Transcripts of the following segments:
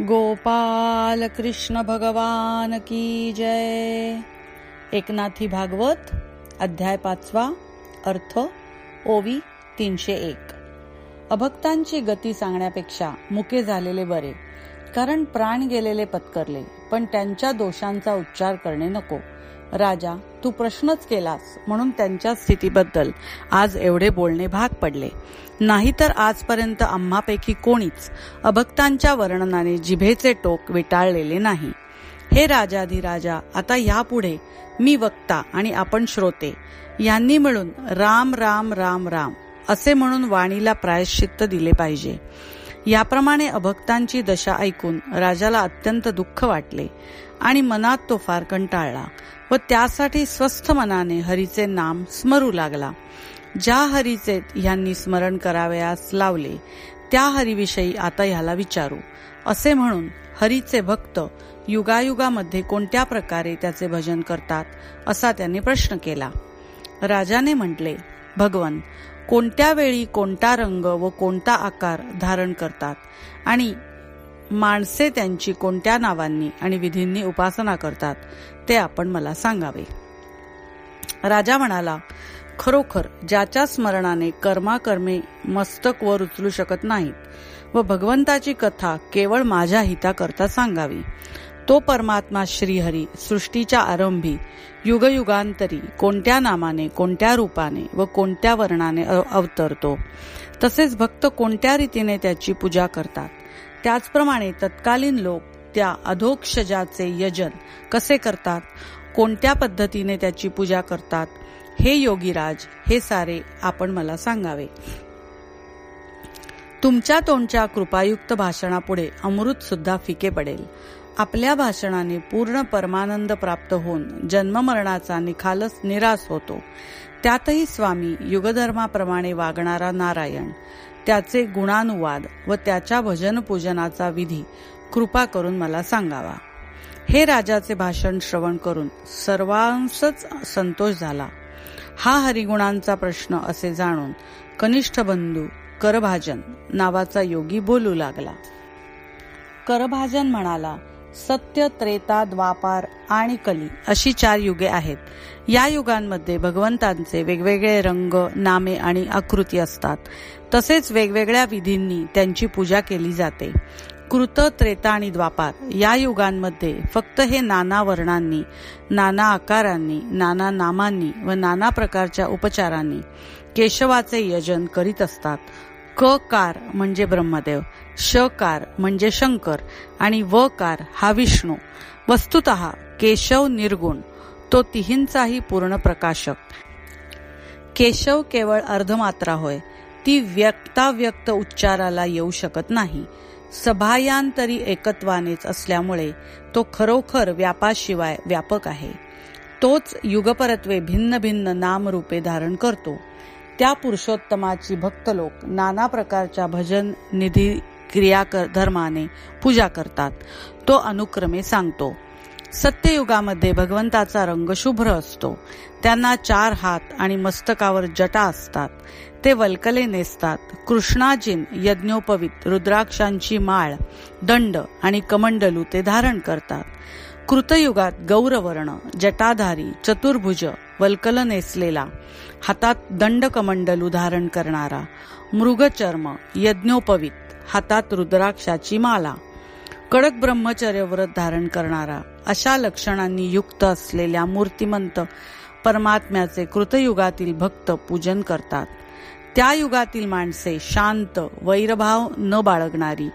गोपाल कृष्ण भगवान की जय. एकनाथी भागवत अध्याय पाचवा अर्थ ओवी तीनशे एक. अभक्तांची गती सांगण्यापेक्षा मुके झालेले बरे कारण प्राण गेलेले पत्करले पण त्यांच्या दोषांचा उच्चार करणे नको. राजा तू प्रश्नच केलास म्हणून त्यांच्या स्थितीबद्दल. आज एवढे बोलणे भाग पडले. नाहीतर आजपर्यंत आम्हापैकी कोणीच अभक्तांच्या वर्णनाने जिभेचे टोक विटाळलेले नाही. हे राजा आता यापुढे मी वक्ता आणि आपण श्रोते. यांनी मिळून राम राम राम राम असे म्हणून वाणीला प्रायश्चित्त दिले पाहिजे. याप्रमाणे अभक्तांची दशा ऐकून राजाला अत्यंत दुःख वाटले आणि मनात तो फार कंटाळला. व त्यासाठी स्वस्थ मनाने हरीचे नाम स्मरू लागला. ज्या हरीचे ह्यांनी स्मरण करावयास लावले त्या हरीविषयी आता ह्याला विचारू. असे म्हणून हरीचे भक्त युगायुगामध्ये कोणत्या प्रकारे त्याचे भजन करतात असा त्याने प्रश्न केला. राजाने म्हटले भगवन कोणत्या वेळी कोणता रंग व कोणता आकार धारण करतात? आणि माणसे त्यांची कोणत्या नावांनी आणि विधींनी उपासना करतात ते आपण मला सांगावे. राजा म्हणाला खरोखर ज्याच्या स्मरणाने कर्माकर्मे मस्तक वर उचलू शकत नाहीत व भगवंताची कथा केवळ माझ्या हिताकरता सांगावी तो परमात्मा श्रीहरी सृष्टीच्या आरंभी युगयुगांतरी कोणत्या नामाने कोणत्या रूपाने व कोणत्या वर्णाने अवतरतो. तसेच भक्त कोणत्या रीतीने त्याची पूजा करतात. त्याचप्रमाणे तत्कालीन लोक त्या अधोक्षजाचे यजन कसे करतात? कोणत्या पद्धतीने त्याची पूजा करतात? हे योगीराज हे सारे आपण मला सांगावे. तुमच्या तोंडच्या कृपायुक्त भाषणापुढे अमृत सुद्धा फिके पडेल. आपल्या भाषणाने पूर्ण परमानंद प्राप्त होऊन जन्ममरणाचा निखालस निराश होतो. त्यातही स्वामी युगधर्माप्रमाणे वागणारा नारायण. त्याचे गुणानुवाद व त्याच्या भजन पूजनाचा विधी कृपा करून मला सांगावा. हे राजाचे भाषण श्रवण करून सर्वांसच संतोष झाला. हा हरिगुणांचा प्रश्न असे जाणून कनिष्ठ बंधू करभाजन नावाचा योगी बोलू लागला. करभाजन म्हणाला सत्य त्रेता द्वापार आणि कली अशी चार युगे आहेत. या युगांमध्ये भगवंतांचे वेगवेगळे रंग नामे आणि आकृती असतात. तसेच वेगवेगळ्या विधींनी त्यांची पूजा केली जाते. कृत त्रेता आणि द्वापार या युगांमध्ये फक्त हे नाना वर्णांनी नाना आकारांनी नाना नामांनी व नाना प्रकारच्या उपचारांनी केशवाचे यजन करीत असतात. क कार म्हणजे ब्रह्मदेव. शकार म्हणजे शंकर आणि व कार हा विष्णू. वस्तुत केशव निर्गुण तो तिहींचाही पूर्ण प्रकाशक. केशव केवळ अर्धमात्रा होय ती व्यक्ताव्यक्त उच्चाराला येऊ शकत नाही. सभायांतरी एकत्वानेच असल्यामुळे तो खरोखर व्यापाशिवाय व्यापक आहे. तोच युगपरत्वे भिन्न भिन्न नामरूपे धारण करतो. त्या पुरुषोत्तमाची भक्त लोक नाना प्रकारच्या भजन निधी क्रिया कर धर्माने पूजा करतात. तो अनुक्रमे सांगतो सत्ययुगामध्ये भगवंताचा रंग शुभ्र असतो. त्यांना चार हात आणि मस्तकावर जटा असतात. ते वल्कले नेसतात. कृष्णाजीन यज्ञोपवित रुद्राक्षांची माळ दंड आणि कमंडलू ते धारण करतात. कृतयुगात गौरवर्ण जटाधारी चतुर्भुज वल्कल नेसलेला हातात दंड कमंडलू धारण करणारा मृगचर्म यज्ञोपवित हातात रुद्राक्षाची माला. कडक ब्रह्मचर्य व्रत धारण करणारा अशा लक्षणांनी युक्त असलेल्या मूर्तिमंत परमात्म्याचे कृतयुगातील भक्त पूजन करतात. त्या युगातील माणसे शांत वैरभाव न बाळगणारी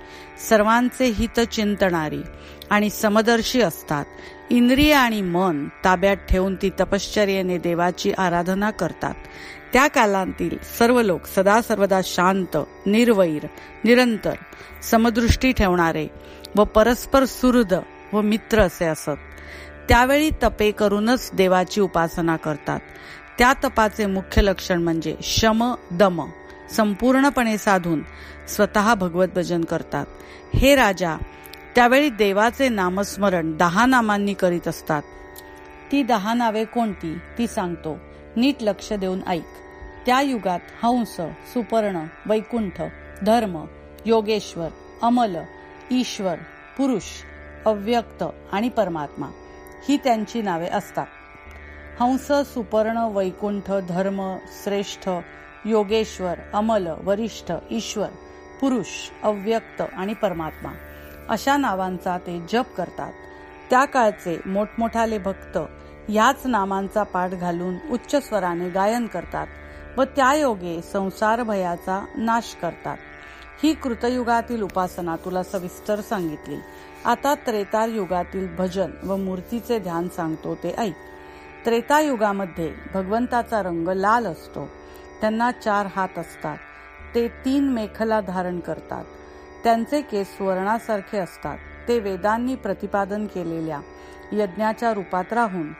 सर्वांचे हित चिंतणारी आणि समदर्शी असतात. इंद्रिय आणि मन ताब्यात ठेवून ती तपश्चर्याने देवाची आराधना करतात. त्या कालांतील सर्व लोक सदा सर्वदा शांत निर्वैर निरंतर समदृष्टी ठेवणारे व परस्पर सुहृद व मित्र असे असत. त्यावेळी तपे करूनच देवाची उपासना करतात. त्या तपाचे मुख्य लक्षण म्हणजे शम दम संपूर्णपणे साधून स्वतः भगवत भजन करतात. हे राजा त्यावेळी देवाचे नामस्मरण दहा नामांनी करीत असतात. ती दहा नावे कोणती? ती सांगतो. नीट लक्ष देऊन ऐक. त्या युगात हंस सुपर्ण वैकुंठ धर्म योगेश्वर अमल ईश्वर पुरुष अव्यक्त आणि परमात्मा ही त्यांची नावे असतात. हंस सुपर्ण वैकुंठ धर्म श्रेष्ठ योगेश्वर अमल वरिष्ठ ईश्वर पुरुष अव्यक्त आणि परमात्मा अशा नावांचा ते जप करतात. त्या काळचे मोठमोठाले भक्त याच नामांचा पाठ घालून उच्च स्वराने गायन करतात व त्या योगे संसार भयाचा नाश करतात. ही कृतयुगातील उपासना तुला सविस्तर सांगितली. आता त्रेतार युगातील भजन व मूर्तीचे ध्यान सांगतो ते ऐक. त्रेतायुगामध्ये भगवंताचा रंग लाल असतो. त्यांना चार हात असतात. ते तीन मेखला धारण करतात. त्यांचे केस सुवर्णासारखे असतात. ते वेदांनी प्रतिपादन केलेल्या यज्ञाच्या रूपात राहून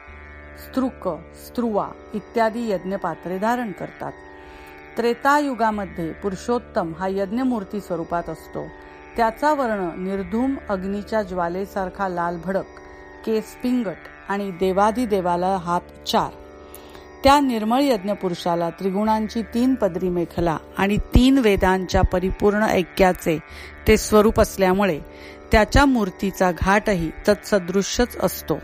स्त्रुक स्त्रुवा इत्यादी यज्ञपात्रे धारण करतात. त्रेतायुगामध्ये पुरुषोत्तम हा यज्ञमूर्ती स्वरूपात असतो. त्याचा वर्ण निर्धूम अग्नीच्या ज्वालेसारखा लाल भडक केस पिंगट आणि देवाधिदेवाला हात चार. त्या निर्मळ यज्ञ पुरुषाला त्रिगुणांची तीन पदरी मेखला आणि तीन वेदांच्या परिपूर्ण ऐक्याचे ते स्वरूप असल्यामुळे त्याच्या मूर्तीचा घाटही तत्सदृश्यच असतो.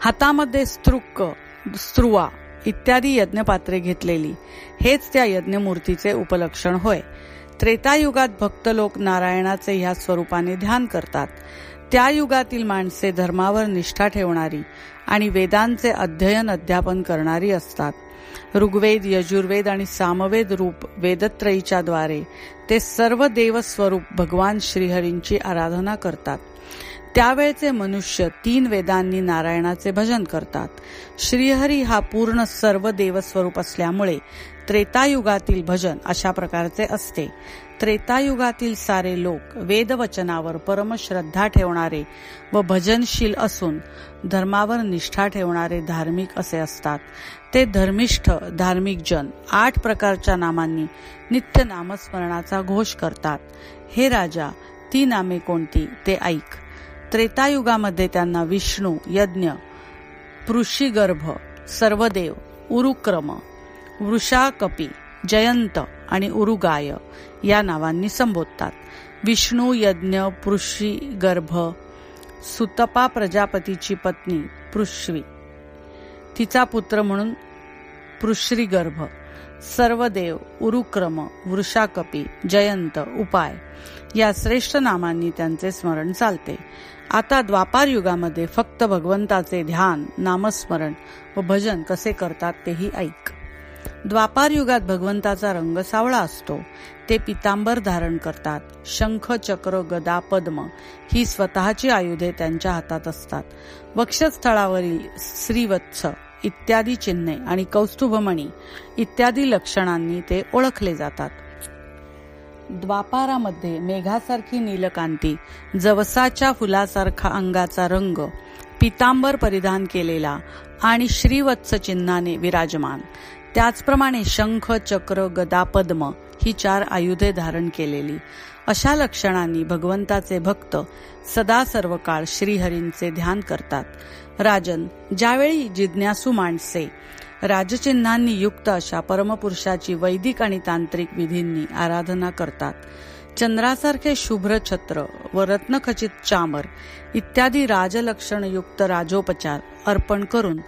हातामध्ये स्त्रुक स्त्रुवा इत्यादी यज्ञपात्रे घेतलेली हेच त्या यज्ञमूर्तीचे उपलक्षण होय. त्रेतायुगात भक्त लोक नारायणाचे ह्या स्वरूपाने ध्यान करतात. त्या युगातील माणसे धर्मावर निष्ठा ठेवणारी आणि वेदांचे अध्ययन अध्यापन करणारी असतात. ऋग्वेद यजुर्वेद आणि सामवेद रूप वेदत्रयीच्या द्वारे ते सर्व देवस्वरूप भगवान श्रीहरींची आराधना करतात. त्यावेळचे मनुष्य तीन वेदांनी नारायणाचे भजन करतात. श्रीहरी हा पूर्ण सर्व देवस्वरूप असल्यामुळे त्रेतायुगातील भजन अशा प्रकारचे असते. त्रेतायुगातील सारे लोक वेदवचनावर परमश्रद्धा ठेवणारे व भजनशील असून धर्मावर निष्ठा ठेवणारे धार्मिक असे असतात. ते धर्मिष्ठ धार्मिक जन आठ प्रकारच्या नामांनी नित्य नामस्मरणाचा घोष करतात. हे राजा ती नामे कोणती ते ऐक. त्रेतायुगामध्ये त्यांना विष्णू यज्ञ पृषीगर्भ सर्वदेव उरुक्रम वृषाकपी जयंत आणि उरुगाय या नावांनी संबोधतात. विष्णू यज्ञ पृष्वी गर्भ सुतपा प्रजापतीची पत्नी पृश्वी. तिचा पुत्र म्हणून पृश्रीगर्भ सर्व देव उरुक्रम वृषाकपी जयंत उपाय या श्रेष्ठ नामांनी त्यांचे स्मरण चालते. आता द्वापार युगामध्ये फक्त भगवंताचे ध्यान नामस्मरण व भजन कसे करतात तेही ऐक. द्वापार युगात भगवंताचा रंग सावळा असतो. ते पितांबर धारण करतात. शंख चक्र गदा पद्म ही स्वतःची आयुधे त्यांच्या हातात असतात. वक्षस्थळावरील श्रीवत्स इत्यादी चिन्हे आणि कौस्तुभमणी इत्यादी लक्षणांनी ते ओळखले जातात. द्वापारामध्ये मेघासारखी नीलकांती जवसाच्या फुलासारखा अंगाचा रंग पितांबर परिधान केलेला आणि श्रीवत्स चिन्हाने विराजमान. त्याचप्रमाणे शंख चक्र गदा पद्म ही चार आयुधे धारण केलेली. अशा लक्षणांनी भगवंताचे भक्त सदा सर्व काळ श्रीहरींचे ध्यान करतात. राजन ज्यावेळी जिज्ञासू माणसे राजचिन्हांनी युक्त अशा परमपुरुषाची वैदिक आणि तांत्रिक विधींनी आराधना करतात चंद्रासारखे शुभ्र छत्र व रत्नखचित चामर इत्यादी राजलक्षणयुक्त राजोपचार अर्पण करून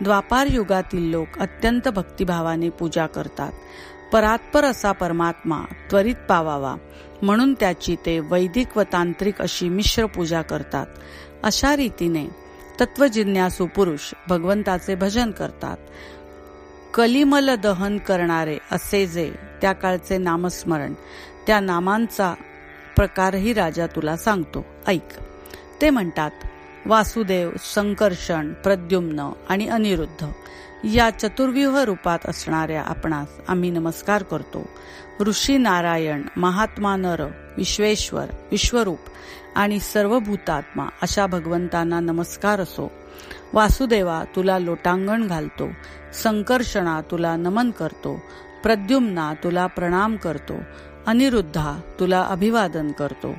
द्वापार युगातील लोक अत्यंत भक्तिभावाने पूजा करतात. परात्पर असा परमात्मा त्वरित पावावा म्हणून त्याची ते वैदिक व तांत्रिक अशी मिश्र पूजा करतात. अशा रीतीने तत्वजिज्ञासू पुरुष भगवंताचे भजन करतात. कलिमल दहन करणारे असे जे त्या काळचे नामस्मरण त्या नामांचा प्रकारही राजा तुला सांगतो. ऐक. ते म्हणतात वासुदेव संकर्षण प्रद्युम्न आणि अनिरुद्ध या चतुर्व्यूह रूपात असणाऱ्या आपणास आम्ही नमस्कार करतो. ऋषी नारायण महात्मा नर विश्वेश्वर विश्वरूप आणि सर्व भूतात्मा अशा भगवंतांना नमस्कार असो. वासुदेवा तुला लोटांगण घालतो संकर्षणा तुला नमन करतो प्रद्युम्ना तुला प्रणाम करतो अनिरुद्धा तुला अभिवादन करतो.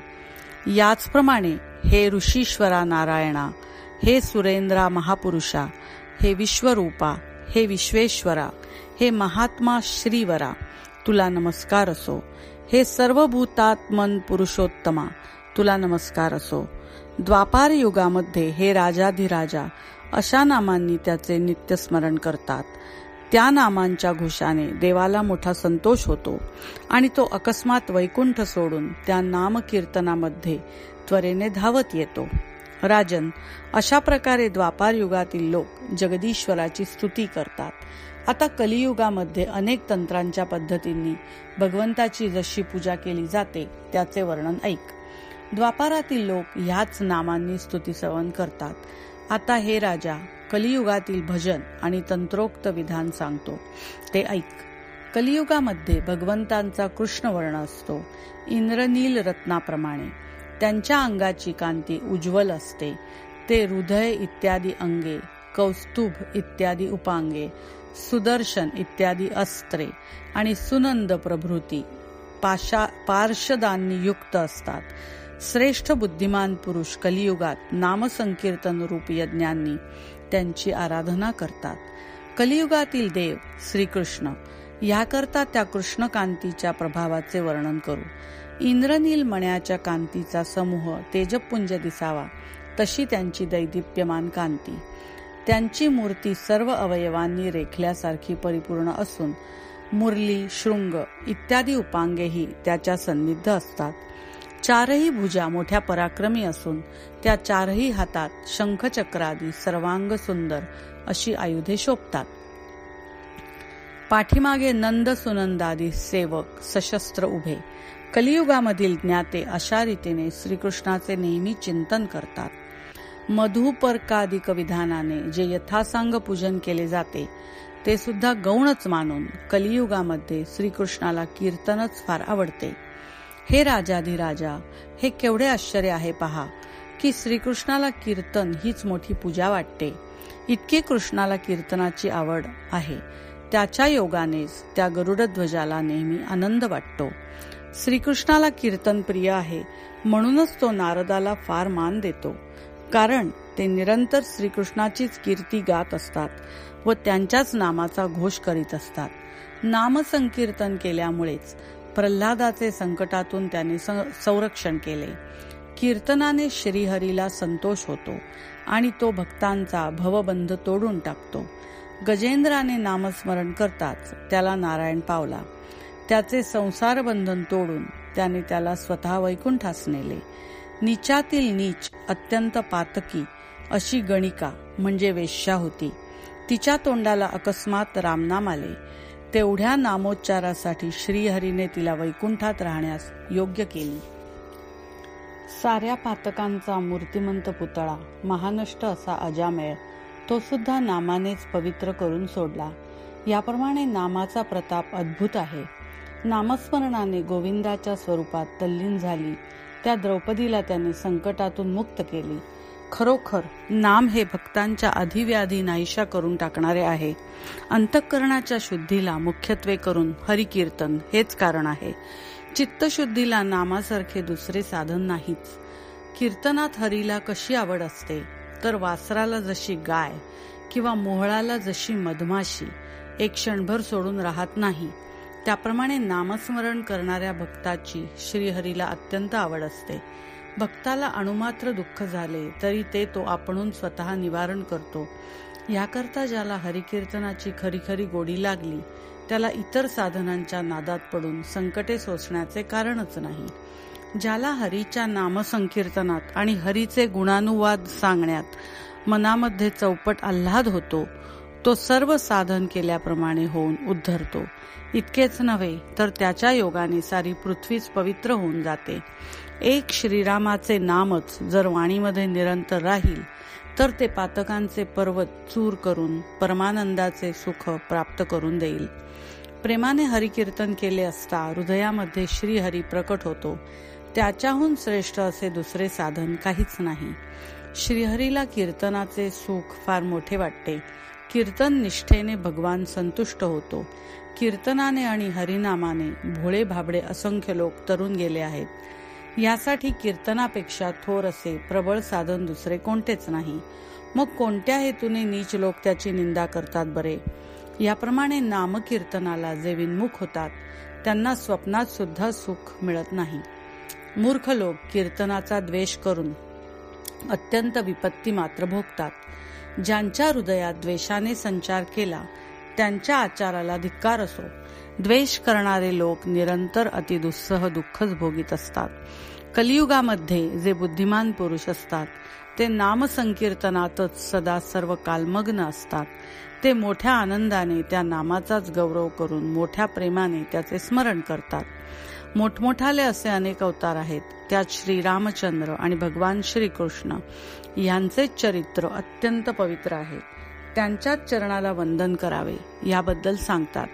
याचप्रमाणे हे ऋषीश्वरा नारायणा हे सुरेंद्रा महापुरुषा हे विश्वरूपा हे विश्वेश्वरा हे महात्मा श्रीवरा तुला नमस्कार असो. हे सर्व भूतात्मन पुरुषोत्तमा तुला नमस्कार असो. द्वापार युगामध्ये हे राजाधिराजा अशा नामांनी त्याचे नित्यस्मरण करतात. त्या नामांच्या घोषाने देवाला मोठा संतोष होतो आणि तो अकस्मात वैकुंठ सोडून त्या नामकीर्तनामध्ये त्वरेने धावत येतो. राजन अशा प्रकारे द्वापार युगातील लोक जगदीश्वराची स्तुती करतात. आता कलियुगामध्ये अनेक तंत्रांच्या पद्धतींनी भगवंताची जशी पूजा केली जाते त्याचे वर्णन ऐक. द्वापारातील लोक ह्याच नामांनी स्तुती सवन करतात. आता हे राजा कलियुगातील भजन आणि तंत्रोक्त विधान सांगतो. ते ऐक. कलियुगामध्ये भगवंतांचा कृष्ण वर्ण असतो. इंद्रनील रत्नाप्रमाणे. त्यांच्या अंगाची कांती उज्ज्वल असते. ते हृदय इत्यादी अंगे कौस्तुभ इत्यादी उपांगे सुदर्शन इत्यादी अस्त्रे आणि सुनंद प्रभृती पाशा पार्श्वदांनी युक्त असतात. श्रेष्ठ बुद्धिमान पुरुष कलियुगात नामसंकीर्तन रूप यज्ञांनी त्यांची आराधना करतात. कलियुगातील देव श्रीकृष्ण याकरता त्या कृष्णकांतीच्या प्रभावाचे वर्णन करू. इंद्रनील मण्याच्या कांतीचा समूह तेजपुंज दिसावा तशी त्यांची दैदिप्यमान कांती. त्यांची मूर्ती सर्व अवयवांनी रेखल्यासारखी परिपूर्ण असून मुरली शृंग इत्यादी उपांगेही त्याच्या सन्निध असतात. चारही भुजा मोठ्या पराक्रमी असून त्या चारही हातात शंखचक्रादी सर्वांग सुंदर अशी आयुधे शोभतात. पाठीमागे नंद सुनंदादी सेवक सशस्त्र उभे. कलियुगामधील ज्ञाते अशा रीतीने श्रीकृष्णाचे नेहमी चिंतन करतात. मधुपर्कादिक विधानाने जे यथासांग पूजन केले जाते ते सुद्धा गौणच मानून कलियुगामध्ये श्रीकृष्णाला कीर्तनच फार आवडते. हे राजाधिराजा हे केवढे आश्चर्य आहे पहा. की श्रीकृष्णाला कीर्तन हीच मोठी पूजा वाटते. इतकी कृष्णाला कीर्तनाची आवड आहे. त्याच्या योगानेच त्या गरुडध्वजाला नेहमी आनंद वाटतो. श्रीकृष्णाला कीर्तन प्रिय आहे म्हणूनच तो नारदाला फार मान देतो. कारण ते निरंतर श्रीकृष्णाचीच कीर्ती गात असतात व त्यांच्याच नामाचा घोष करीत असतात. नामसंकीर्तन केल्यामुळेच प्रल्हादाचे संकटातून त्याने संरक्षण केले. कीर्तनाने श्रीहरीला संतोष होतो आणि तो भक्तांचा भवबंध तोडून टाकतो. गजेंद्राने नामस्मरण करताच त्याला नारायण पावला. त्याचे संसार बंधन तोडून त्याने त्याला स्वतः वैकुंठास नेले. नीचातील नीच अत्यंत पातकी अशी गणिका म्हणजे वेश्या होती. तिच्या तोंडाला अकस्मात रामनाम आले. तेवढ्या नामोच्चारासाठी श्रीहरीने तिला वैकुंठात राहण्यास योग्य केली. साऱ्या पातकांचा मूर्तिमंत पुतळा महानष्ट असा अजामेळ तो सुद्धा नामानेच पवित्र करून सोडला. याप्रमाणे नामाचा प्रताप अद्भुत आहे. नामस्मरणाने गोविंदाच्या स्वरूपात तल्लीन झाली. त्या द्रौपदीला त्याने संकटातून मुक्त केली. खरोखर नाम हे भक्तांच्या अधिव्याधी नाहीशा करून टाकणारे आहे. अंतःकरणाच्या शुद्धीला मुख्यत्वे करून हरिकीर्तन हेच कारण आहे. चित्तशुद्धीला नामासारखे दुसरे साधन नाहीच कीर्तनात हरीला कशी आवड असते? तर वासराला जशी गाय किंवा मोहळाला जशी मधमाशी एक क्षणभर सोडून राहत नाही. त्याप्रमाणे नामस्मरण करणाऱ्या भक्ताची श्रीहरीला अत्यंत आवड असते. भक्ताला अणुमात्र दुःख झाले तरी ते तो आपणून स्वतः निवारण करतो. याकरता ज्याला हरिकीर्तनाची खरी खरी गोडी लागली त्याला इतर साधनांच्या नादात पडून संकटे सोसण्याचे कारणच नाही. ज्याला हरीच्या नामसंकीर्तनात आणि हरीचे गुणानुवाद सांगण्यात मनामध्ये चौपट आल्हाद होतो तो सर्व साधन केल्याप्रमाणे होऊन उद्धरतो. इतकेच नव्हे तर त्याच्या योगाने सारी पृथ्वीच पवित्र होऊन जाते. एक श्रीरामाचे नामच जर वाणीमध्ये निरंतर राहील तर ते पातकांचे पर्वत चूर करून परमानंदाचे सुख प्राप्त करून देईल. प्रेमाने हरिकीर्तन केले असता हृदयामध्ये श्रीहरी प्रकट होतो. त्याच्याहून श्रेष्ठ असे दुसरे साधन काहीच नाही. श्रीहरीला कीर्तनाचे सुख फार मोठे वाटते. कीर्तन निष्ठेने भगवान संतुष्ट होतो. कीर्तनाने आणि हरिनामाने भोळे भाबडे असंख्य लोक तरुण गेले आहेत. यासाठी कीर्तनापेक्षा थोर असे प्रबळ साधन दुसरे कोणतेच नाही. मग कोणत्या हेतूने नीच लोक त्याची निंदा करतात बरे? याप्रमाणे नामकीर्तनाला जे विन्मुख होतात त्यांना स्वप्नात सुद्धा सुख मिळत नाही. मूर्ख लोक कीर्तनाचा द्वेष करून अत्यंत विपत्ती मात्र भोगतात. ज्यांच्या हृदयात द्वेषाने संचार केला त्यांच्या आचाराला धिक्कार असो. द्वेष करणारे लोक निरंतर अतिदुस्सह दुःखच भोगीत असतात. कलियुगामध्ये जे बुद्धिमान पुरुष असतात ते नामसंकीर्तनातच सदा सर्व कालमग्न असतात. ते मोठ्या आनंदाने त्या नामाचाच गौरव करून मोठ्या प्रेमाने त्याचे स्मरण करतात. मोठमोठाले असे अनेक अवतार आहेत. त्यात श्रीरामचंद्र आणि भगवान श्रीकृष्ण यांचे चरित्र अत्यंत पवित्र आहे. त्यांच्याच चरणाला वंदन करावे याबद्दल सांगतात.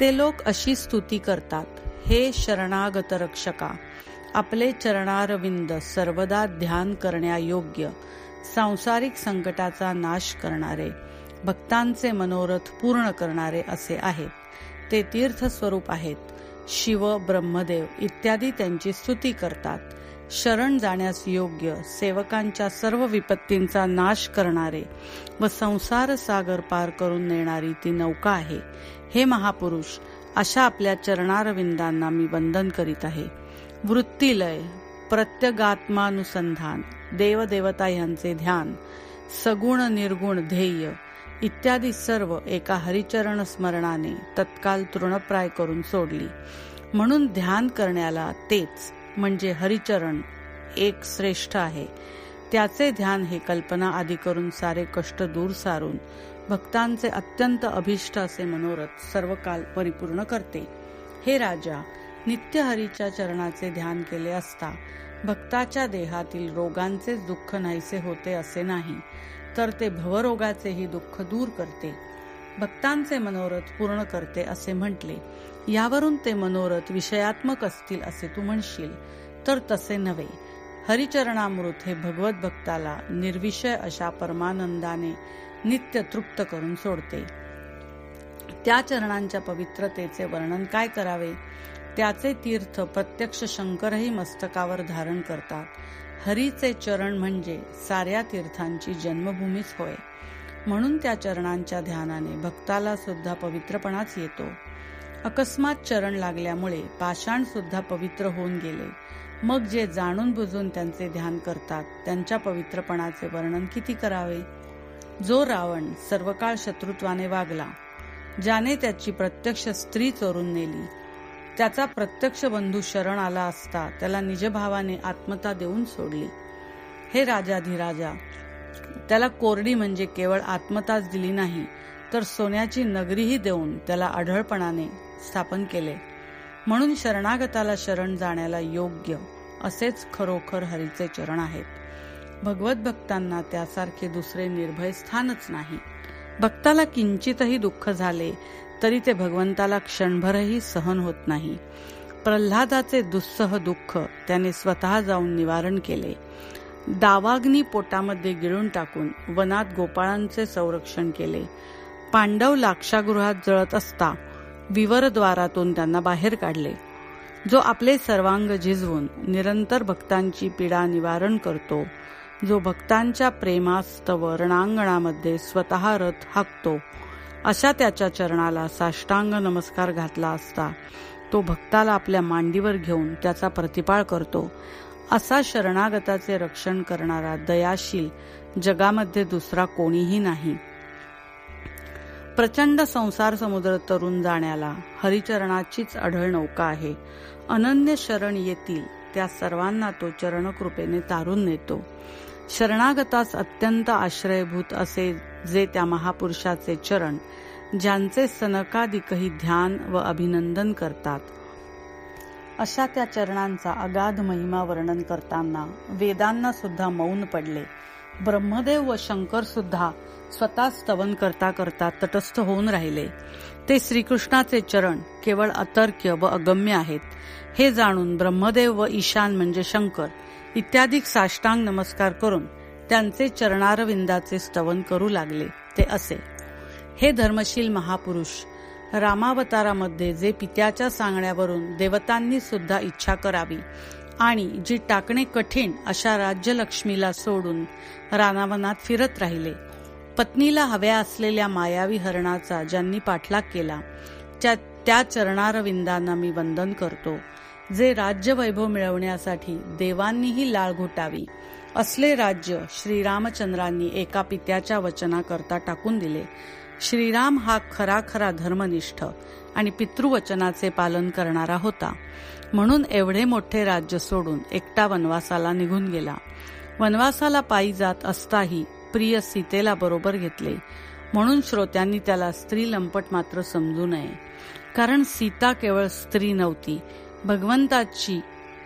ते लोक अशी स्तुती करतात. हे शरणागत रक्षका आपले चरणारविंद सर्वदा ध्यान करण्यायोग्य सांसारिक संकटाचा नाश करणारे भक्तांचे मनोरथ पूर्ण करणारे असे आहेत. ते तीर्थ स्वरूप आहेत. शिव ब्रह्मदेव इत्यादी त्यांची स्तुती करतात. शरण जाण्यास योग्य सेवकांच्या सर्व विपत्तींचा नाश करणारे व संसार सागर पार करून नेणारी ती नौका आहे. हे महापुरुष अशा आपल्या चरणारविंदांना मी वंदन करीत आहे. वृत्तीलय प्रत्यगात्मानुसंधान देवदेवता यांचे ध्यान सगुण निर्गुण ध्येय इत्यादी सर्व एका हरिचरण स्मरणाने तत्काल तृणप्राय करून सोडली. म्हणून ध्यान करण्याला तेच म्हणजे हरिचरण एक श्रेष्ठ आहे. त्याचे ध्यान हे कल्पना आदी करून सारे कष्ट दूर सारून भक्तांचे अत्यंत अभिष्ट असे मनोरथ सर्व काल परिपूर्ण करते. हे राजा नित्यहरीच्या चरणाचे ध्यान केले असता भक्ताच्या देहातील रोगांचेच दुःख नाहीसे होते असे नाही तर ते भवरोगाचेही दुःख दूर करते. भक्तांचे मनोरथ पूर्ण करते असे म्हटले यावरून ते मनोरथ विषयात्मक असतील असे तू म्हणशील तर तसे नव्हे. हरिचरणामृत हे भगवत भक्ताला निर्विषय अशा परमानंदाने नित्य तृप्त करून सोडते. त्या चरणांच्या पवित्रतेचे वर्णन काय करावे? त्याचे तीर्थ प्रत्यक्ष शंकरही मस्तकावर धारण करतात. हरीचे चरण म्हणजे साऱ्या तीर्थांची जन्मभूमीच होय. म्हणून त्या चरणांच्या ध्यानाने भक्ताला सुद्धा पवित्रपणाच येतो. अकस्मात चरण लागल्यामुळे पाषाण सुद्धा पवित्र होऊन गेले. मग जे जाणून बुजून त्यांचे ध्यान करतात त्यांच्या पवित्रपणाचे वर्णन किती करावे? जो रावण सर्वकाळ शत्रुत्वाने वागला ज्याने त्याची प्रत्यक्ष स्त्री चोरून नेली. त्याचा प्रत्यक्ष बंधू शरण आला असता त्याला निजभावाने आत्मता देऊन सोडली. हे राजाधिराजा त्याला कोरडी म्हणजे केवळ आत्मताच दिली नाही तर सोन्याची नगरीही देऊन त्याला आढळपणाने स्थापन केले. म्हणून शरणागताला शरण जाण्याला योग्य असेच खरोखर हरीचे चरण आहेत. भगवत भक्तांना त्यासारखे दुसरे निर्भय स्थानच नाही. भक्ताला किंचितही दुःख झाले तरी ते भगवंताला क्षणभरही सहन होत नाही. प्रल्हादाचे दुस्सह दुःख त्याने स्वतः जाऊन निवारण केले. दावाग्नी पोटामध्ये गिळून टाकून वनात गोपाळांचे संरक्षण केले. पांडव लाक्षागृहात जळत असता विवरद्वारातून त्यांना बाहेर काढले. जो आपले सर्वांग झिजवून निरंतर भक्तांची पीडा निवारण करतो जो भक्तांच्या प्रेमास्तव रणांगणामध्ये स्वतः रथ हाकतो अशा त्याच्या चरणाला साष्टांग नमस्कार घातला असता तो भक्ताला आपल्या मांडीवर घेऊन त्याचा प्रतिपाळ करतो. असा शरणागताचे रक्षण करणारा दयाशील जगामध्ये दुसरा कोणीही नाही. प्रचंड संसार समुद्र तरुण जाण्याला हरिचरणाचीच अढळ नौका आहे. अनन्य शरण येतील त्या सर्वांना तो चरणकृपेने तारून नेतो. शरणागतास अत्यंत आश्रयभूत असे जे त्या महापुरुषाचे चरण ज्यांचे सनकादिकही ध्यान व अभिनंदन करतात. अशा त्या चरणांचा अगाध महिमा वर्णन करताना वेदांना सुद्धा मौन पडले. ब्रह्मदेव व शंकर सुद्धा स्वतः स्तवन करता करता तटस्थ होऊन राहिले. ते श्रीकृष्णाचे चरण केवळ अतर्क्य व अगम्य आहेत. हे जाणून ब्रह्मदेव व ईशान म्हणजे शंकर इत्यादी साष्टांग नमस्कार करून त्यांचे चरणारविंदाचे स्तवन करू लागले. ते असे हे धर्मशील महापुरुष रामावतारामध्ये जे पित्याच्या सांगण्यावरून देवतांनी सुद्धा इच्छा करावी आणि जी टाकणे कठीण अशा राज्यलक्ष्मीला सोडून रानावनात फिरत राहिले पत्नीला हव्या असलेल्या मायावी हरणाचा ज्यांनी पाठलाग केला त्या चरणारविंदांना मी वंदन करतो. जे राज्य वैभव मिळवण्यासाठी देवांनीही लाळ घोटावी असले राज्य श्रीरामचंद्रांनी एका पित्याच्या वचनाकरता टाकून दिले. श्रीराम हा खरा खरा धर्मनिष्ठ आणि पितृवचनाचे पालन करणारा होता. म्हणून एवढे मोठे राज्य सोडून एकटा वनवासाला निघून गेला. वनवासाला पायी जात असताही प्रिय सीतेला बरोबर घेतले. म्हणून श्रोत्यांनी त्याला स्त्री लंपट मात्र समजू नये. कारण सीता केवळ स्त्री नव्हती भगवंताची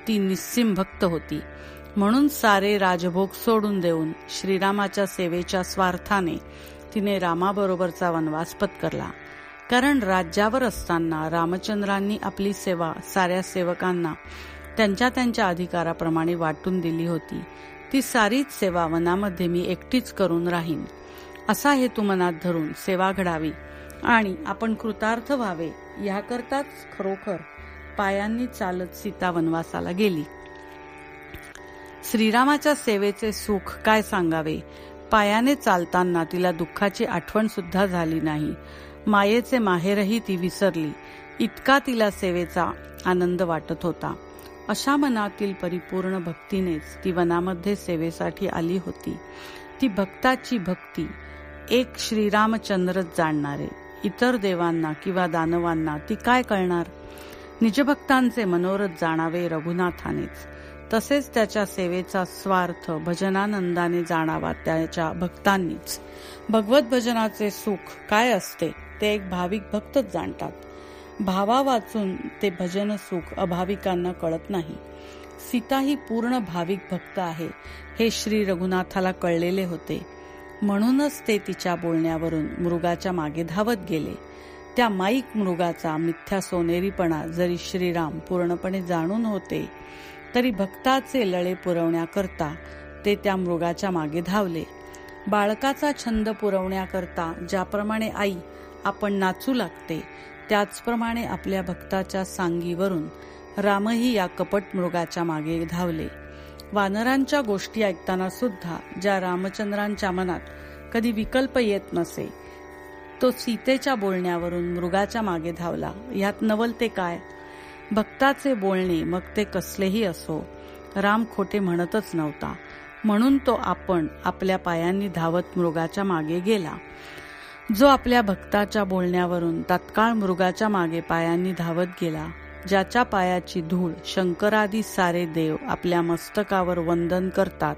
ती निस्सिम भक्त होती. म्हणून सारे राजभोग सोडून देऊन श्रीरामाच्या सेवेच्या स्वार्थाने तिने रामाबरोबरचा वनवास पत्करला कारण राज्यावर असताना रामचंद्रांनी आपली सेवा साऱ्या सेवकांना त्यांच्या त्यांच्या अधिकाराप्रमाणे वाटून दिली होती. ती सारीच सेवा वनामध्ये मी एकटीच करून राहीन. असा हेतू मनात धरून सेवा घडावी आणि आपण कृतार्थ व्हावे याकरताच खरोखर पायांनी चालत सीता वनवासाला गेली. श्रीरामाच्या सेवेचे सुख काय सांगावे? पायाने चालताना तिला दुःखाची आठवण सुद्धा झाली नाही. मायेचे माहेरही ती विसरली. इतका तिला सेवेचा आनंद वाटत होता. अशा मनातील परिपूर्ण भक्तीनेच ती वनामध्ये सेवेसाठी आली होती. ती भक्ताची भक्ती एक श्रीरामचंद्रच जाणणारे इतर देवांना किंवा दानवांना ती काय कळणार? निजभक्तांचे मनोरथ जाणावे रघुनाथानेच. तसेच त्याच्या सेवेचा स्वार्थ भजनानंदाने जाणावा त्याच्या भक्तांनीच. भगवत भजनाचे सुख काय असते ते एक भाविक भक्तच जाणतात. भावा वाचून ते भजन सुख अभाविकांना कळत नाही. सीता ही पूर्ण भाविक भक्त आहे हे श्री रघुनाथाला कळलेले होते. म्हणूनच ते तिच्या बोलण्यावरून मृगाच्या मागे धावत गेले. त्या माईक मृगाचा मिथ्या सोनेरीपणा जरी श्रीराम पूर्णपणे जाणून होते तरी भक्ताचे लळे पुरवण्याकरता ते त्या मृगाच्या मागे धावले. बाळकाचा छंद पुरवण्याकरता ज्याप्रमाणे आई आपण नाचू लागते त्याचप्रमाणे आपल्या भक्ताच्या सांगीवरून रामही या कपट मृगाच्या मागे धावले. वानरांच्या गोष्टी ऐकताना सुद्धा ज्या रामचंद्रांच्या मनात कधी विकल्प येत नसे तो सीतेच्या बोलण्यावरून मृगाच्या मागे धावला. यात नवल ते काय? भक्ताचे बोलणे मग ते कसलेही असो राम खोटे म्हणतच नव्हता. म्हणून तो आपण आपल्या पायांनी धावत मृगाच्या मागे गेला. जो आपल्या भक्ताच्या बोलण्यावरून तत्काळ मृगाच्या मागे पायांनी धावत गेला ज्याच्या पायाची धूळ शंकरादी सारे देव आपल्या मस्तकावर वंदन करतात.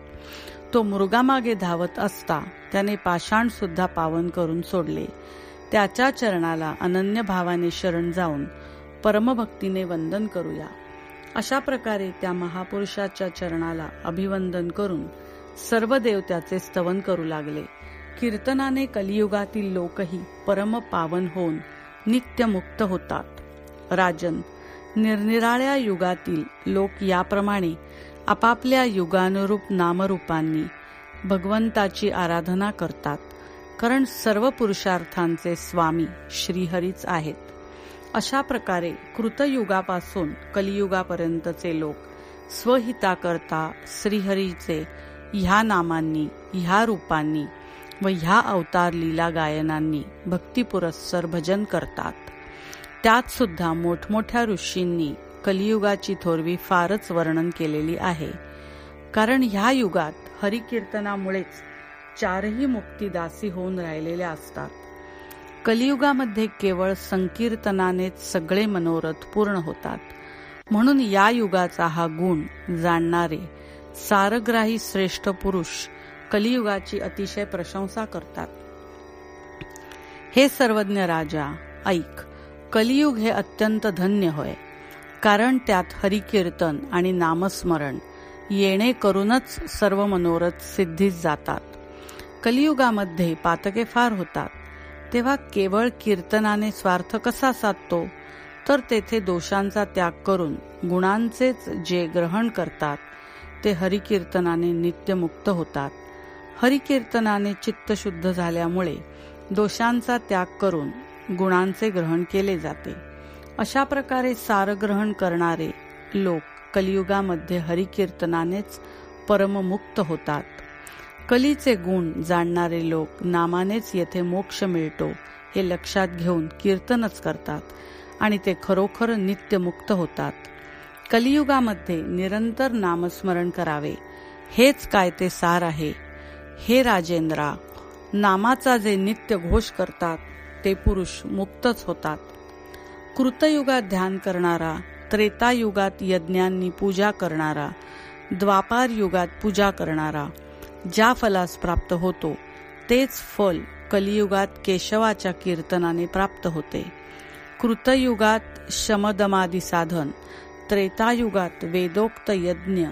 तो मृगामागे धावत असता त्याने पाषाण सुद्धा पावन करून सोडले. त्याच्या चरणाला अनन्य भावाने शरण जाऊन परमभक्तीने वंदन करूया. अशा प्रकारे त्या महापुरुषाच्या चरणाला अभिवंदन करून सर्व देव त्याचे स्तवन करू लागले. कीर्तनाने कलियुगातील लोकही परम पावन होऊन नित्यमुक्त होतात. राजन निरनिराळ्या युगातील लोक याप्रमाणे आपापल्या युगानुरूप नामरूपांनी भगवंताची आराधना करतात कारण सर्व पुरुषार्थांचे स्वामी श्रीहरीच आहेत. अशा प्रकारे कृतयुगापासून कलियुगापर्यंतचे लोक स्वहिताकरता श्रीहरीचे ह्या नामांनी ह्या रूपांनी व ह्या अवतार लीला गायनांनी भक्तिपुरस्सर भजन करतात. त्यात सुद्धा मोठमोठ्या ऋषींनी कलियुगाची थोरवी फारच वर्णन केलेली आहे. कारण ह्या युगात हरिकीर्तनामुळेच चारही मुक्तीदासी होऊन राहिलेल्या असतात. कलियुगामध्ये केवळ संकीर्तनानेच सगळे मनोरथ पूर्ण होतात. म्हणून या युगाचा हा गुण जाणणारे सारग्राही श्रेष्ठ पुरुष कलियुगाची अतिशय प्रशंसा करतात. हे सर्वज्ञ राजा ऐक कलियुग हे अत्यंत धन्य होय कारण त्यात हरिकीर्तन आणि नामस्मरण येणे करूनच सर्व मनोरथ सिद्धीस जातात. कलियुगामध्ये पातके फार होतात. तेव्हा केवळ कीर्तनाने स्वार्थ कसा साधतो? तर तेथे दोषांचा त्याग करून गुणांचेच जे ग्रहण करतात ते हरिकीर्तनाने नित्यमुक्त होतात. हरिकीर्तनाने चित्त शुद्ध झाल्यामुळे दोषांचा त्याग करून गुणांचे ग्रहण केले जाते. अशा प्रकारे सारग्रहण करणारे लोक कलियुगामध्ये हरिकीर्तनानेच परममुक्त होतात. कलीचे गुण जाणणारे लोक नामानेच येथे मोक्ष मिळतो हे लक्षात घेऊन कीर्तनच करतात आणि ते खरोखर नित्यमुक्त होतात. कलियुगामध्ये निरंतर नामस्मरण करावे हेच काय ते सार आहे? हे राजेंद्रा नामाचा जे नित्य घोष करतात ते पुरुष मुक्तच होतात. कृतयुगात ध्यान करणारा त्रेतायुगात यज्ञांनी पूजा करणारा द्वापार युगात पूजा करणारा ज्या फलास प्राप्त होतो तेच फल कलियुगात केशवाच्या कीर्तनाने प्राप्त होते. कृतयुगात शमदमादी साधन त्रेतायुगात वेदोक्त यज्ञ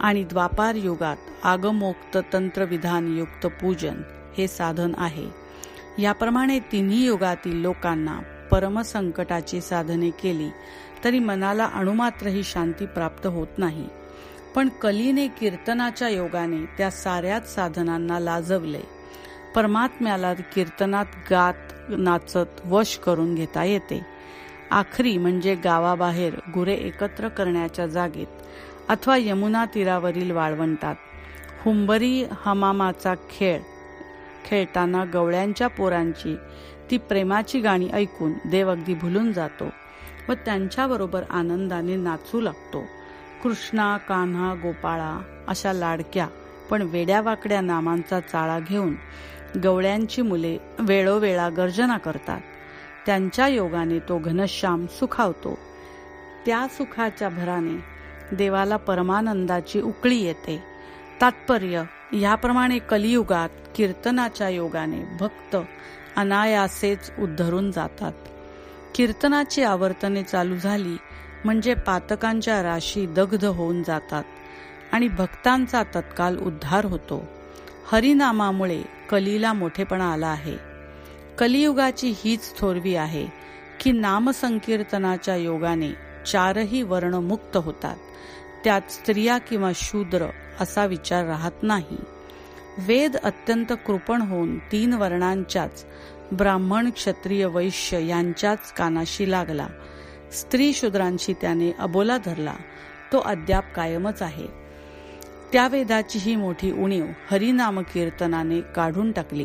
आणि द्वापार युगात आगमोक्त तंत्रविधान युक्त पूजन हे साधन आहे. याप्रमाणे तिन्ही युगातील लोकांना परमसंकटाची साधने केली तरी मनाला अणुमात्रही शांती प्राप्त होत नाही. पण कलीने कीर्तनाच्या योगाने त्या साऱ्याच साधनांना लाजवले. परमात्म्याला कीर्तनात गात नाचत वश करून घेता येते. आखरी म्हणजे गावाबाहेर गुरे एकत्र करण्याच्या जागेत अथवा यमुना तीरावरील वाळवंटात. हुंबरी हमामाचा खेळ. खेळताना गवळ्यांच्या पोरांची ती प्रेमाची गाणी ऐकून देव अगदी भुलून जातो व त्यांच्याबरोबर आनंदाने नाचू लागतो. कृष्णा कान्हा गोपाळा अशा लाडक्या पण वेड्यावाकड्या नामांचा चाळा घेऊन गवळ्यांची मुले वेळोवेळा गर्जना करतात. त्यांच्या योगाने तो घनश्याम सुखावतो. त्या सुखाच्या भराने देवाला परमानंदाची उकळी येते. तात्पर्य याप्रमाणे कलियुगात कीर्तनाच्या योगाने भक्त अनायासेच उद्धरून जातात. कीर्तनाची आवर्तने चालू झाली म्हणजे पातकांच्या राशी दग्ध होऊन जातात आणि भक्तांचा तत्काल उद्धार होतो. हरिनामामुळे कलीला मोठेपणा आला आहे. कलियुगाची हीच थोरवी आहे की नामसंकीर्तनाच्या योगाने चारही वर्ण मुक्त होतात. त्यात स्त्रिया किंवा शूद्र असा विचार राहत नाही. वेद अत्यंत कृपण होऊन तीन वर्णांच्याच ब्राह्मण क्षत्रिय वैश्य यांच्याच कानाशी लागला. स्त्री शूद्रांशी त्याने अबोला धरला. तो अद्याप कायमच आहे. त्या वेदाची ही मोठी उणीव हरिनाम कीर्तनाने काढून टाकली.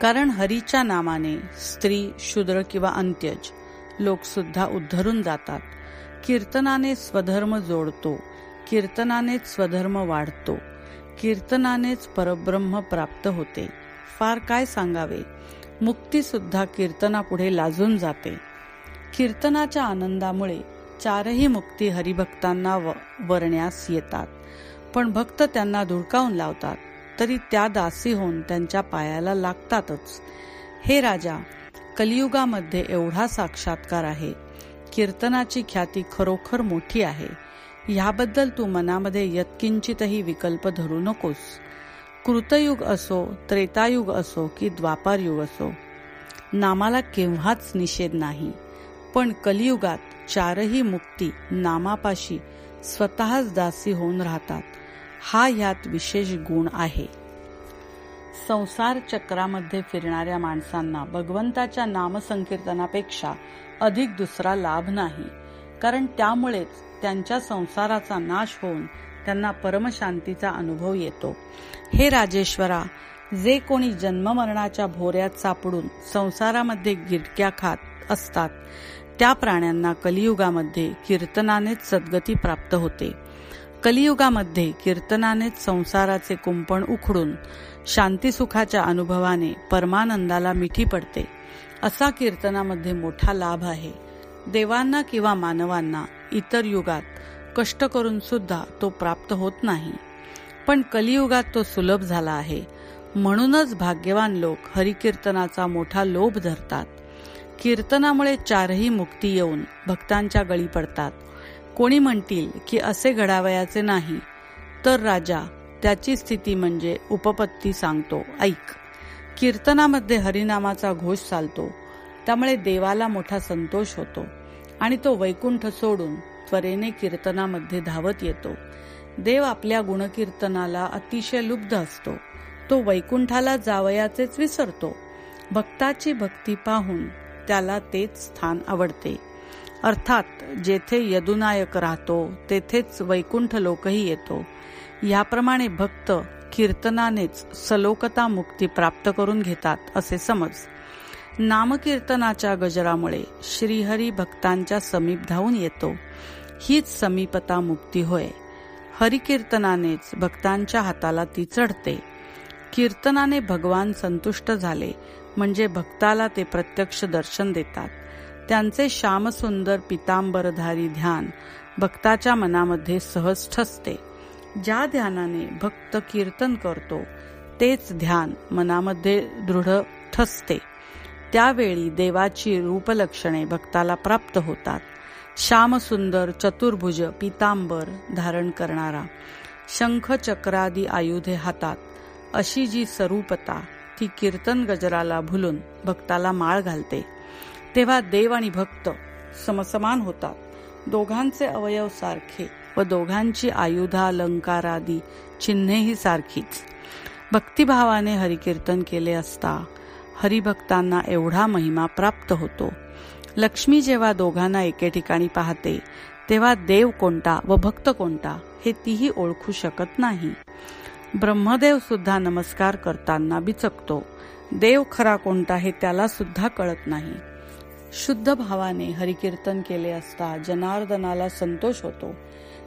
कारण हरीच्या नामाने स्त्री शूद्र किंवा अंत्यज लोकसुद्धा उद्धरून जातात. कीर्तनाने स्वधर्म जोडतो कीर्तनानेच स्वधर्म वाढतो कीर्तनानेच परब्रह्म प्राप्त होते. फार काय सांगावे? मुक्ती सुद्धा कीर्तनापुढे लाजून जाते. कीर्तनाच्या आनंदामुळे चारही मुक्ती हरिभक्तांना वरण्यास येतात. पण भक्त त्यांना धुडकावून लावतात तरी त्या दासी होऊन त्यांच्या पायाला लागतातच. हे राजा कलियुगामध्ये एवढा साक्षात्कार आहे कीर्तनाची ख्याती खरोखर मोठी आहे. ह्याबद्दल तू मनामध्ये यत्किंचितही विकल्प धरू नकोस. कृतयुग असो त्रेतायुग असो की द्वापार युग असो नामाला केव्हाच निषेध नाही. पण कलियुगात चारही मुक्ती नामापाशी स्वतःच दासी होऊन राहतात. हा ह्यात विशेष गुण आहे. संसार चक्रामध्ये फिरणाऱ्या माणसांना भगवंताच्या नामसंकीर्तनापेक्षा अधिक दुसरा लाभ नाही. कारण त्यामुळेच त्यांच्या संसाराचा नाश होऊन त्यांना परमशांतीचा अनुभव येतो. हे राजेश्वरा जे कोणी जन्ममरणाच्या भोऱ्यात सापडून संसारामध्ये गिरक्या खात असतात त्या प्राण्यांना कलियुगामध्ये कीर्तनानेच सद्गती प्राप्त होते. कलियुगामध्ये कीर्तनानेच संसाराचे कुंपण उखडून शांतीसुखाच्या अनुभवाने परमानंदाला मिठी पडते. असा कीर्तनामध्ये मोठा लाभ आहे. देवांना किंवा मानवांना इतर युगात कष्ट करून सुद्धा तो प्राप्त होत नाही. पण कलियुगात तो सुलभ झाला आहे. म्हणूनच भाग्यवान लोक हरिकीर्तनाचा मोठा लोभ धरतात. कीर्तनामुळे चारही मुक्ती येऊन भक्तांच्या गळी पडतात. कोणी म्हणतील की असे घडावयाचे नाही तर राजा त्याची स्थिती म्हणजे उपपत्ती सांगतो. ऐक. कीर्तनामध्ये हरिनामाचा घोष चालतो. त्यामुळे देवाला मोठा संतोष होतो आणि तो वैकुंठ सोडून त्वरेने कीर्तनामध्ये धावत येतो. देव आपल्या गुणकीर्तनाला अतिशय लुब्ध असतो. तो वैकुंठाला जावयाचेच विसरतो. भक्ताची भक्ती पाहून त्याला तेच स्थान आवडते. अर्थात जेथे यदुनायक राहतो तेथेच वैकुंठ लोकही येतो. याप्रमाणे भक्त कीर्तनानेच सलोकता मुक्ती प्राप्त करून घेतात असे समज. नामकीर्तनाच्या गजरामुळे श्रीहरी भक्तांच्या समीप धावून येतो. हीच समीपता मुक्ती होय. हरिकीर्तनानेच भक्तांच्या हाताला ती चढते. कीर्तनाने भगवान संतुष्ट झाले म्हणजे भक्ताला ते प्रत्यक्ष दर्शन देतात. त्यांचे श्यामसुंदर पितांबरधारी ध्यान भक्ताच्या मनामध्ये सहज ठसते. ज्या ध्यानाने भक्त कीर्तन करतो तेच ध्यान मनामध्ये दृढ ठसते. त्यावेळी देवाची रूपलक्षणे भक्ताला प्राप्त होतात. श्यामसुंदर चतुर्भुज पितांबर धारण करणारा शंख चक्रादी आयुधे हातात अशी जी स्वरूपता ती कीर्तन गजराला भुलून भक्ताला माळ घालते. तेव्हा देव आणि भक्त समसमान होतात. दोघांचे अवयव सारखे व दोघांची आयुधा अलंकारादी चिन्हेही सारखीच. भक्तिभावाने हरिकीर्तन केले असता हरिभक्तांना एवढा महिमा प्राप्त होतो. लक्ष्मी जेव्हा दोघांना एके ठिकाणी पाहते तेव्हा देव कोणता व भक्त कोणता हे तीही ओळखू शकत नाही. ब्रह्मदेव सुद्धा नमस्कार करताना बिचकतो. देव खरा कोणता हे त्याला सुद्धा कळत नाही. शुद्ध भावाने हरिकीर्तन केले असता जनार्दनाला संतोष होतो.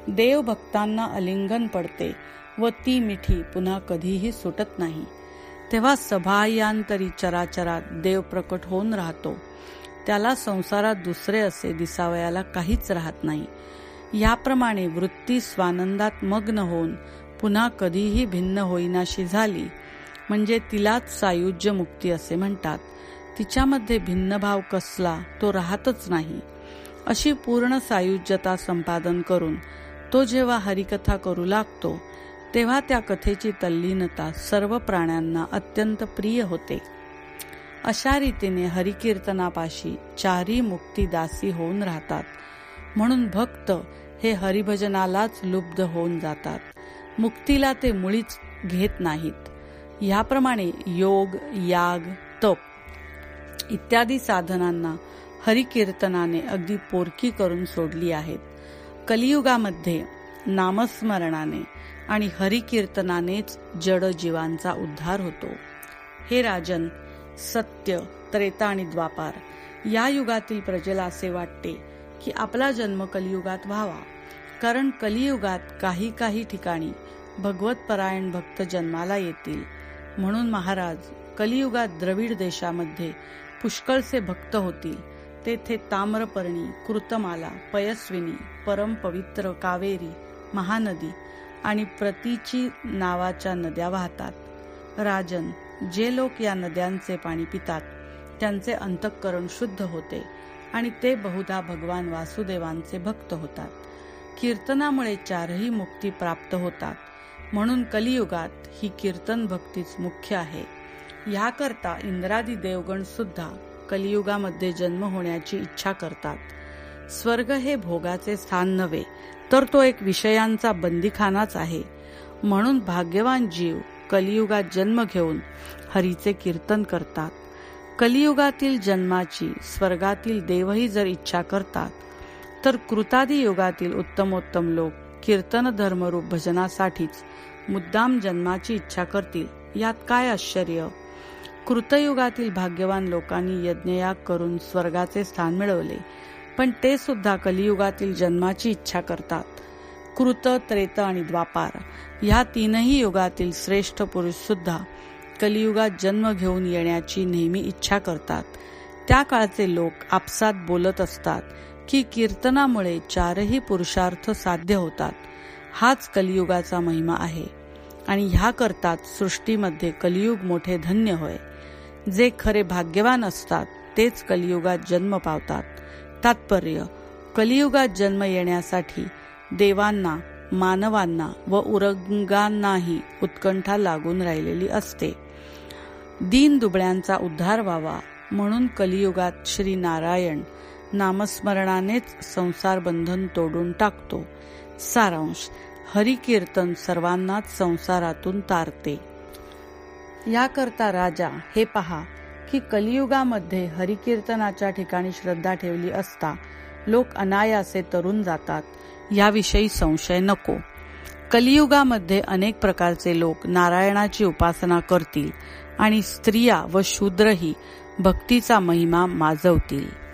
देव भक्तांना अलिंगन पडते व ती मिठी पुन्हा कधीही सुटत नाही. तेव्हा सभायांतरी चराचरात देव प्रकट होऊन राहतो. त्याला संसारात दुसरे असे दिसावयाला काहीच राहत नाही. याप्रमाणे वृत्ती स्वानंदात मग्न होऊन पुन्हा कधीही भिन्न होईनाशी झाली. म्हणजे तिलाच सायुज्य मुक्ती असे म्हणतात. तिच्यामध्ये भिन्नभाव कसला तो राहतच नाही. अशी पूर्ण सायुज्यता संपादन करून तो जेव्हा हरिकथा करू लागतो तेव्हा त्या कथेची तल्लीनता सर्व प्राण्यांना अत्यंत प्रिय होते. अशा रीतीने हरिकीर्तनापाशी चारी मुक्ती दासी होऊन राहतात. म्हणून भक्त हे हरिभजनालाच लुब्ध होऊन जातात. मुक्तीला ते मुळीच घेत नाहीत. ह्याप्रमाणे योग याग तप इत्यादी साधनांना हरिकीर्तनाने अगदी पोरकी करून सोडली आहेत. कलियुगामध्ये नामस्मरणाने आणि हरिकीर्तनानेच जड जीवांचा उद्धार होतो. हे राजन सत्य त्रेता आणि द्वापार या युगातील प्रजेला असे वाटते की आपला जन्म कलियुगात व्हावा. कारण कलियुगात काही काही ठिकाणी भगवतपरायण भक्त जन्माला येतील. म्हणून महाराज कलियुगात द्रविड देशामध्ये पुष्कळसे भक्त होतील. तेथे ताम्रपर्णी कृतमाला पयस्विनी परम पवित्र कावेरी महानदी आणि प्रतीची नावाच्या नद्या वाहतात. राजन जे लोक या नद्यांचे पाणी पितात त्यांचे अंतःकरण शुद्ध होते आणि ते बहुधा भगवान वासुदेवांचे भक्त होतात. कीर्तनामुळे चारही मुक्ती प्राप्त होतात. म्हणून कलियुगात ही कीर्तन भक्तीच मुख्य आहे. याकरता इंद्रादी देवगण सुद्धा कलियुगामध्ये जन्म होण्याची इच्छा करतात. स्वर्ग हे भोगाचे स्थान नव्हे तर तो एक विषयांचा बंदीखानाच आहे. म्हणून भाग्यवान जीव कलियुगात जन्म घेऊन हरीचे कीर्तन करतात. कलियुगातील जन्माची स्वर्गातील देवही जर इच्छा करतात तर कृतादी युगातील उत्तमोत्तम लोक कीर्तन धर्मरूप भजनासाठीच मुद्दाम जन्माची इच्छा करतील. यात काय आश्चर्य? कृतयुगातील भाग्यवान लोकांनी यज्ञयाग करून स्वर्गाचे स्थान मिळवले. पण ते सुद्धा कलियुगातील जन्माची इच्छा करतात. कृत त्रेत आणि द्वापार ह्या तीनही युगातील श्रेष्ठ पुरुष सुद्धा कलियुगात जन्म घेऊन येण्याची नेहमी इच्छा करतात. त्या काळचे लोक आपसात बोलत असतात की कीर्तनामुळे चारही पुरुषार्थ साध्य होतात. हाच कलियुगाचा महिमा आहे. आणि ह्या करतात सृष्टीमध्ये कलियुग मोठे धन्य होय. जे खरे भाग्यवान असतात तेच कलियुगात जन्म पावतात. तात्पर्य कलियुगात जन्म येण्यासाठी देवांना मानवांना व उरंगांनाही उत्कंठा लागून राहिलेली असते. दीन दुबळ्यांचा उद्धार व्हावा म्हणून कलियुगात श्री नारायण नामस्मरणानेच संसार बंधन तोडून टाकतो. सारांश हरिकीर्तन सर्वांनाच संसारातून तारते. याकरता राजा हे पहा की कलियुगामध्ये हरिकीर्तनाच्या ठिकाणी श्रद्धा ठेवली असता लोक अनायासे तरुण जातात. याविषयी संशय नको. कलियुगामध्ये अनेक प्रकारचे लोक नारायणाची उपासना करतील आणि स्त्रिया व शूद्रही भक्तीचा महिमा माजवतील.